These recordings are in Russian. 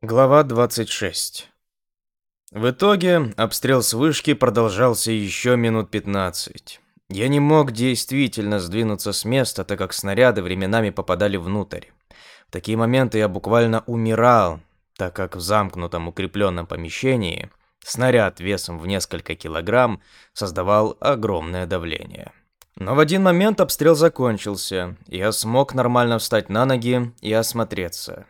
Глава 26. В итоге обстрел с вышки продолжался еще минут 15. Я не мог действительно сдвинуться с места, так как снаряды временами попадали внутрь. В такие моменты я буквально умирал, так как в замкнутом укрепленном помещении снаряд весом в несколько килограмм создавал огромное давление. Но в один момент обстрел закончился, и я смог нормально встать на ноги и осмотреться.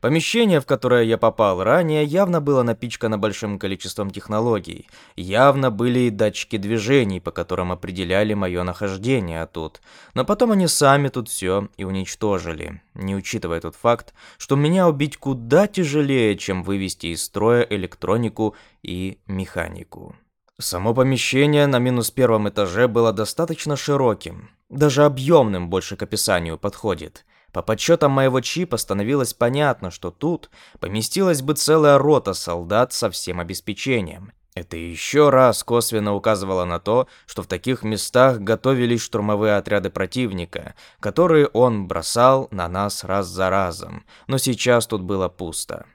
Помещение, в которое я попал ранее, явно было напичкано большим количеством технологий. Явно были и датчики движений, по которым определяли мое нахождение тут. Но потом они сами тут все и уничтожили, не учитывая тот факт, что меня убить куда тяжелее, чем вывести из строя электронику и механику. Само помещение на минус первом этаже было достаточно широким, даже объемным больше к описанию подходит. По подсчетам моего чипа становилось понятно, что тут поместилась бы целая рота солдат со всем обеспечением. Это еще раз косвенно указывало на то, что в таких местах готовились штурмовые отряды противника, которые он бросал на нас раз за разом, но сейчас тут было пусто.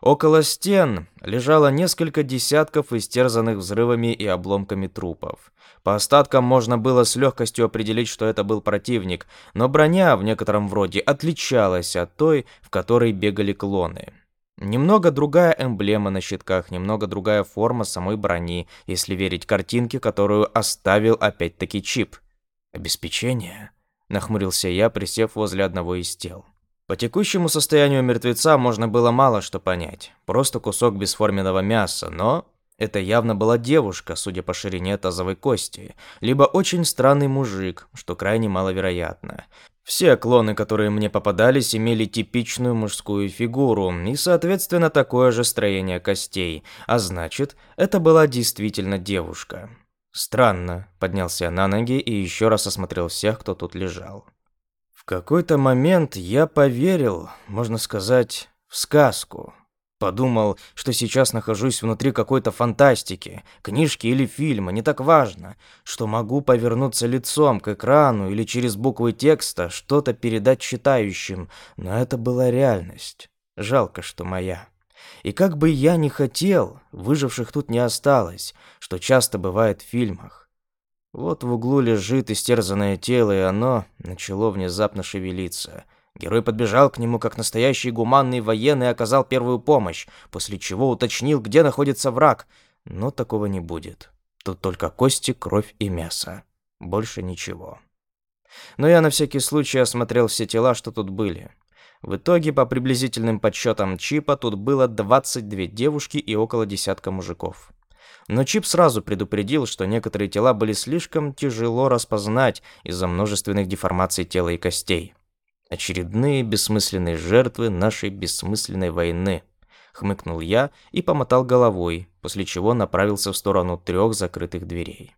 Около стен лежало несколько десятков истерзанных взрывами и обломками трупов. По остаткам можно было с легкостью определить, что это был противник, но броня в некотором вроде отличалась от той, в которой бегали клоны. Немного другая эмблема на щитках, немного другая форма самой брони, если верить картинке, которую оставил опять-таки чип. «Обеспечение?» – нахмурился я, присев возле одного из тел. По текущему состоянию мертвеца можно было мало что понять. Просто кусок бесформенного мяса, но это явно была девушка, судя по ширине тазовой кости, либо очень странный мужик, что крайне маловероятно. Все клоны, которые мне попадались, имели типичную мужскую фигуру и, соответственно, такое же строение костей, а значит, это была действительно девушка. Странно, поднялся на ноги и еще раз осмотрел всех, кто тут лежал. Какой-то момент я поверил, можно сказать, в сказку. Подумал, что сейчас нахожусь внутри какой-то фантастики, книжки или фильма, не так важно, что могу повернуться лицом к экрану или через буквы текста что-то передать читающим, но это была реальность. Жалко, что моя. И как бы я ни хотел, выживших тут не осталось, что часто бывает в фильмах. Вот в углу лежит истерзанное тело, и оно начало внезапно шевелиться – Герой подбежал к нему как настоящий гуманный военный и оказал первую помощь, после чего уточнил, где находится враг. Но такого не будет. Тут только кости, кровь и мясо. Больше ничего. Но я на всякий случай осмотрел все тела, что тут были. В итоге, по приблизительным подсчетам Чипа, тут было 22 девушки и около десятка мужиков. Но Чип сразу предупредил, что некоторые тела были слишком тяжело распознать из-за множественных деформаций тела и костей. Очередные бессмысленные жертвы нашей бессмысленной войны. Хмыкнул я и помотал головой, после чего направился в сторону трех закрытых дверей.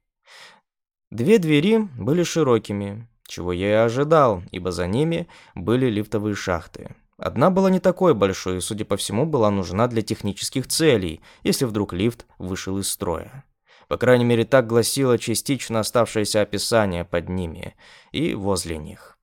Две двери были широкими, чего я и ожидал, ибо за ними были лифтовые шахты. Одна была не такой большой и, судя по всему, была нужна для технических целей, если вдруг лифт вышел из строя. По крайней мере, так гласило частично оставшееся описание под ними и возле них.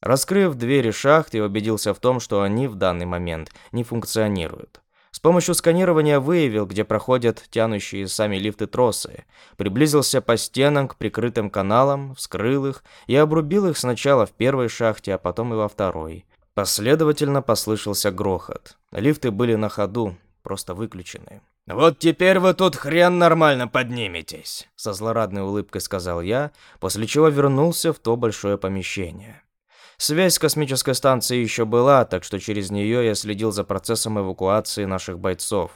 Раскрыв двери шахт, я убедился в том, что они в данный момент не функционируют. С помощью сканирования выявил, где проходят тянущие сами лифты тросы, приблизился по стенам к прикрытым каналам, вскрыл их и обрубил их сначала в первой шахте, а потом и во второй. Последовательно послышался грохот. Лифты были на ходу, просто выключены. «Вот теперь вы тут хрен нормально подниметесь», — со злорадной улыбкой сказал я, после чего вернулся в то большое помещение. Связь с космической станцией еще была, так что через нее я следил за процессом эвакуации наших бойцов.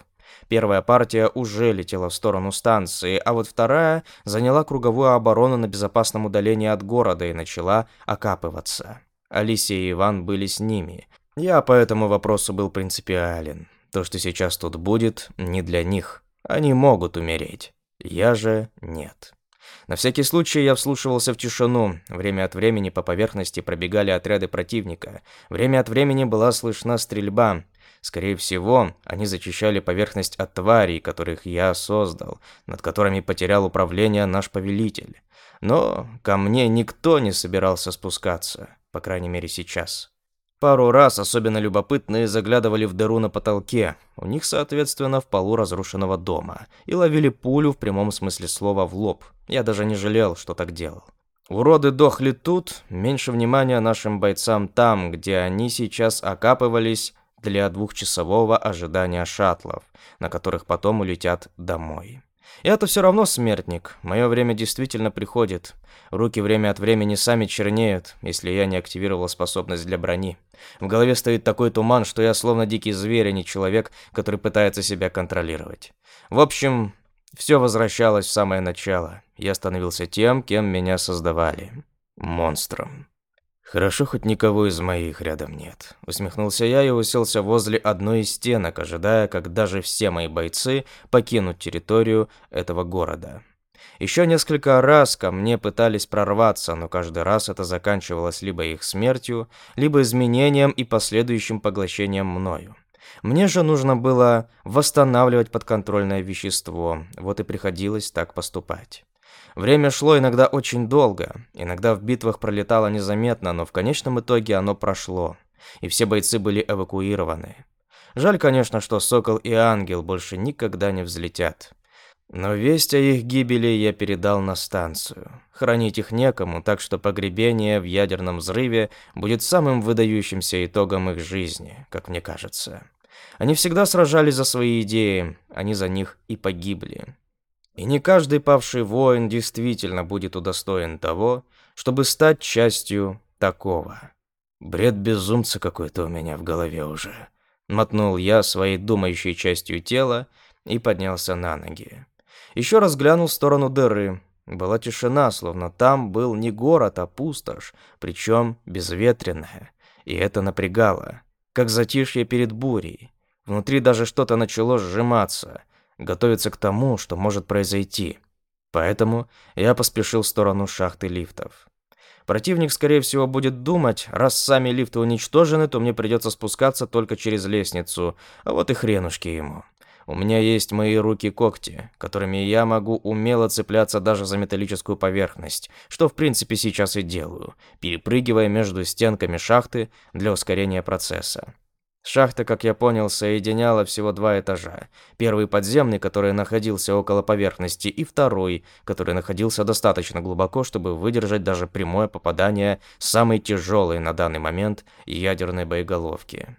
Первая партия уже летела в сторону станции, а вот вторая заняла круговую оборону на безопасном удалении от города и начала окапываться. Алисия и Иван были с ними. Я по этому вопросу был принципиален. То, что сейчас тут будет, не для них. Они могут умереть. Я же нет. На всякий случай я вслушивался в тишину. Время от времени по поверхности пробегали отряды противника. Время от времени была слышна стрельба. Скорее всего, они зачищали поверхность от тварей, которых я создал, над которыми потерял управление наш повелитель. Но ко мне никто не собирался спускаться, по крайней мере сейчас. Пару раз особенно любопытные заглядывали в дыру на потолке, у них, соответственно, в полу разрушенного дома, и ловили пулю в прямом смысле слова в лоб. Я даже не жалел, что так делал. Уроды дохли тут, меньше внимания нашим бойцам там, где они сейчас окапывались для двухчасового ожидания шаттлов, на которых потом улетят домой. Это все равно смертник. Мое время действительно приходит. Руки время от времени сами чернеют, если я не активировал способность для брони. В голове стоит такой туман, что я словно дикий зверь, а не человек, который пытается себя контролировать. В общем, все возвращалось в самое начало. Я становился тем, кем меня создавали. Монстром. «Хорошо, хоть никого из моих рядом нет», — усмехнулся я и уселся возле одной из стенок, ожидая, как даже все мои бойцы покинут территорию этого города. Еще несколько раз ко мне пытались прорваться, но каждый раз это заканчивалось либо их смертью, либо изменением и последующим поглощением мною. Мне же нужно было восстанавливать подконтрольное вещество, вот и приходилось так поступать. Время шло иногда очень долго, иногда в битвах пролетало незаметно, но в конечном итоге оно прошло, и все бойцы были эвакуированы. Жаль, конечно, что Сокол и Ангел больше никогда не взлетят. Но весть о их гибели я передал на станцию. Хранить их некому, так что погребение в ядерном взрыве будет самым выдающимся итогом их жизни, как мне кажется. Они всегда сражались за свои идеи, они за них и погибли. И не каждый павший воин действительно будет удостоен того, чтобы стать частью такого. Бред безумца какой-то у меня в голове уже. Мотнул я своей думающей частью тела и поднялся на ноги. Еще раз глянул в сторону дыры. Была тишина, словно там был не город, а пустошь, причем безветренная. И это напрягало, как затишье перед бурей. Внутри даже что-то начало сжиматься, готовиться к тому, что может произойти. Поэтому я поспешил в сторону шахты лифтов. Противник, скорее всего, будет думать, раз сами лифты уничтожены, то мне придется спускаться только через лестницу, а вот и хренушки ему. У меня есть мои руки-когти, которыми я могу умело цепляться даже за металлическую поверхность, что в принципе сейчас и делаю, перепрыгивая между стенками шахты для ускорения процесса. Шахта, как я понял, соединяла всего два этажа. Первый подземный, который находился около поверхности, и второй, который находился достаточно глубоко, чтобы выдержать даже прямое попадание самой тяжелой на данный момент ядерной боеголовки.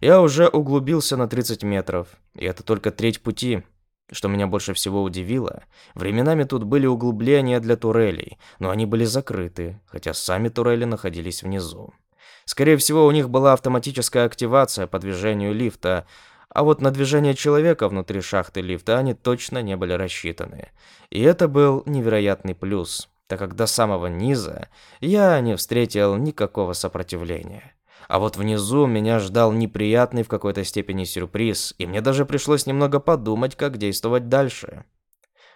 Я уже углубился на 30 метров, и это только треть пути. Что меня больше всего удивило, временами тут были углубления для турелей, но они были закрыты, хотя сами турели находились внизу. Скорее всего, у них была автоматическая активация по движению лифта, а вот на движение человека внутри шахты лифта они точно не были рассчитаны. И это был невероятный плюс, так как до самого низа я не встретил никакого сопротивления. А вот внизу меня ждал неприятный в какой-то степени сюрприз, и мне даже пришлось немного подумать, как действовать дальше.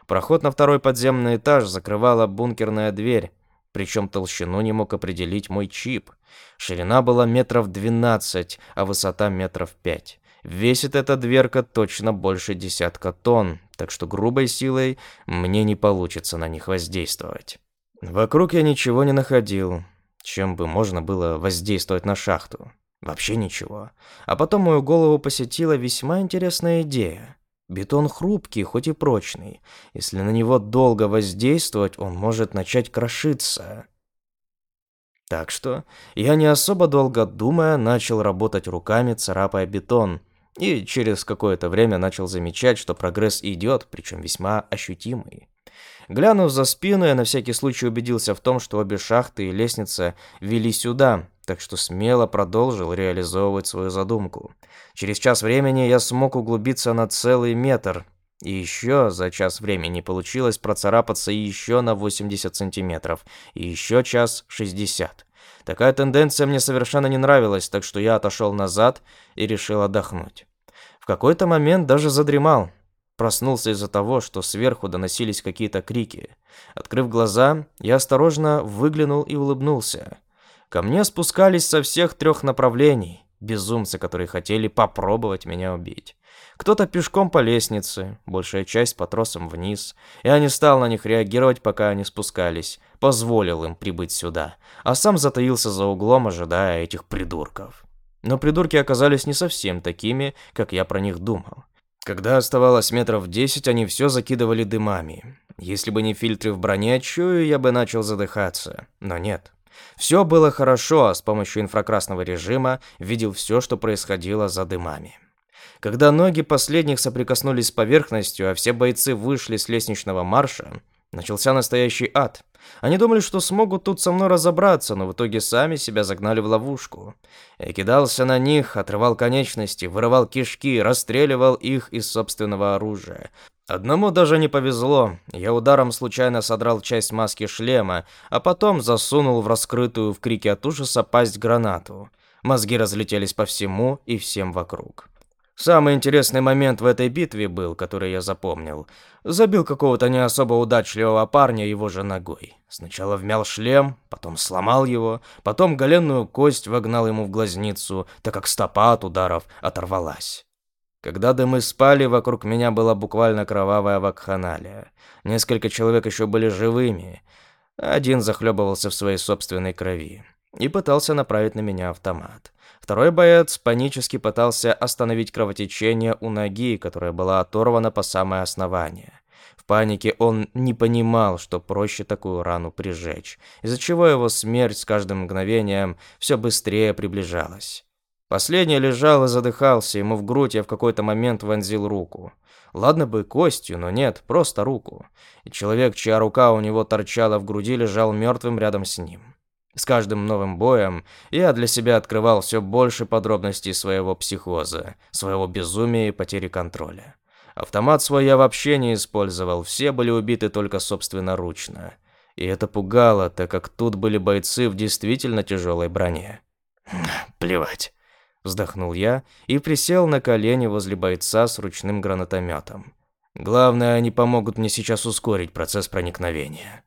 Проход на второй подземный этаж закрывала бункерная дверь, причем толщину не мог определить мой чип. Ширина была метров 12, а высота метров 5. Весит эта дверка точно больше десятка тонн, так что грубой силой мне не получится на них воздействовать. Вокруг я ничего не находил, чем бы можно было воздействовать на шахту. Вообще ничего. А потом мою голову посетила весьма интересная идея. Бетон хрупкий, хоть и прочный. Если на него долго воздействовать, он может начать крошиться. Так что я не особо долго думая начал работать руками, царапая бетон, и через какое-то время начал замечать, что прогресс идет, причем весьма ощутимый. Глянув за спину, я на всякий случай убедился в том, что обе шахты и лестница вели сюда, так что смело продолжил реализовывать свою задумку. Через час времени я смог углубиться на целый метр, и еще за час времени получилось процарапаться еще на 80 сантиметров, и еще час 60. Такая тенденция мне совершенно не нравилась, так что я отошел назад и решил отдохнуть. В какой-то момент даже задремал. Проснулся из-за того, что сверху доносились какие-то крики. Открыв глаза, я осторожно выглянул и улыбнулся. Ко мне спускались со всех трех направлений. безумцы, которые хотели попробовать меня убить. Кто-то пешком по лестнице, большая часть по тросам вниз. Я не стал на них реагировать, пока они спускались. Позволил им прибыть сюда. А сам затаился за углом, ожидая этих придурков. Но придурки оказались не совсем такими, как я про них думал. Когда оставалось метров десять, они все закидывали дымами. Если бы не фильтры в броне, чую, я бы начал задыхаться. Но нет. Все было хорошо, а с помощью инфракрасного режима видел все, что происходило за дымами. Когда ноги последних соприкоснулись с поверхностью, а все бойцы вышли с лестничного марша, начался настоящий ад. Они думали, что смогут тут со мной разобраться, но в итоге сами себя загнали в ловушку. Я кидался на них, отрывал конечности, вырывал кишки, расстреливал их из собственного оружия. Одному даже не повезло. Я ударом случайно содрал часть маски шлема, а потом засунул в раскрытую в крике от ужаса пасть гранату. Мозги разлетелись по всему и всем вокруг. Самый интересный момент в этой битве был, который я запомнил. Забил какого-то не особо удачливого парня его же ногой. Сначала вмял шлем, потом сломал его, потом голенную кость вогнал ему в глазницу, так как стопа от ударов оторвалась. Когда дымы спали, вокруг меня была буквально кровавая вакханалия. Несколько человек еще были живыми. Один захлебывался в своей собственной крови и пытался направить на меня автомат. Второй боец панически пытался остановить кровотечение у ноги, которая была оторвана по самое основание. В панике он не понимал, что проще такую рану прижечь, из-за чего его смерть с каждым мгновением все быстрее приближалась. Последний лежал и задыхался, ему в грудь я в какой-то момент вонзил руку. Ладно бы костью, но нет, просто руку. И человек, чья рука у него торчала в груди, лежал мертвым рядом с ним. С каждым новым боем я для себя открывал все больше подробностей своего психоза, своего безумия и потери контроля. Автомат свой я вообще не использовал, все были убиты только собственноручно. И это пугало, так как тут были бойцы в действительно тяжелой броне. Плевать. Вздохнул я и присел на колени возле бойца с ручным гранатометом. Главное, они помогут мне сейчас ускорить процесс проникновения.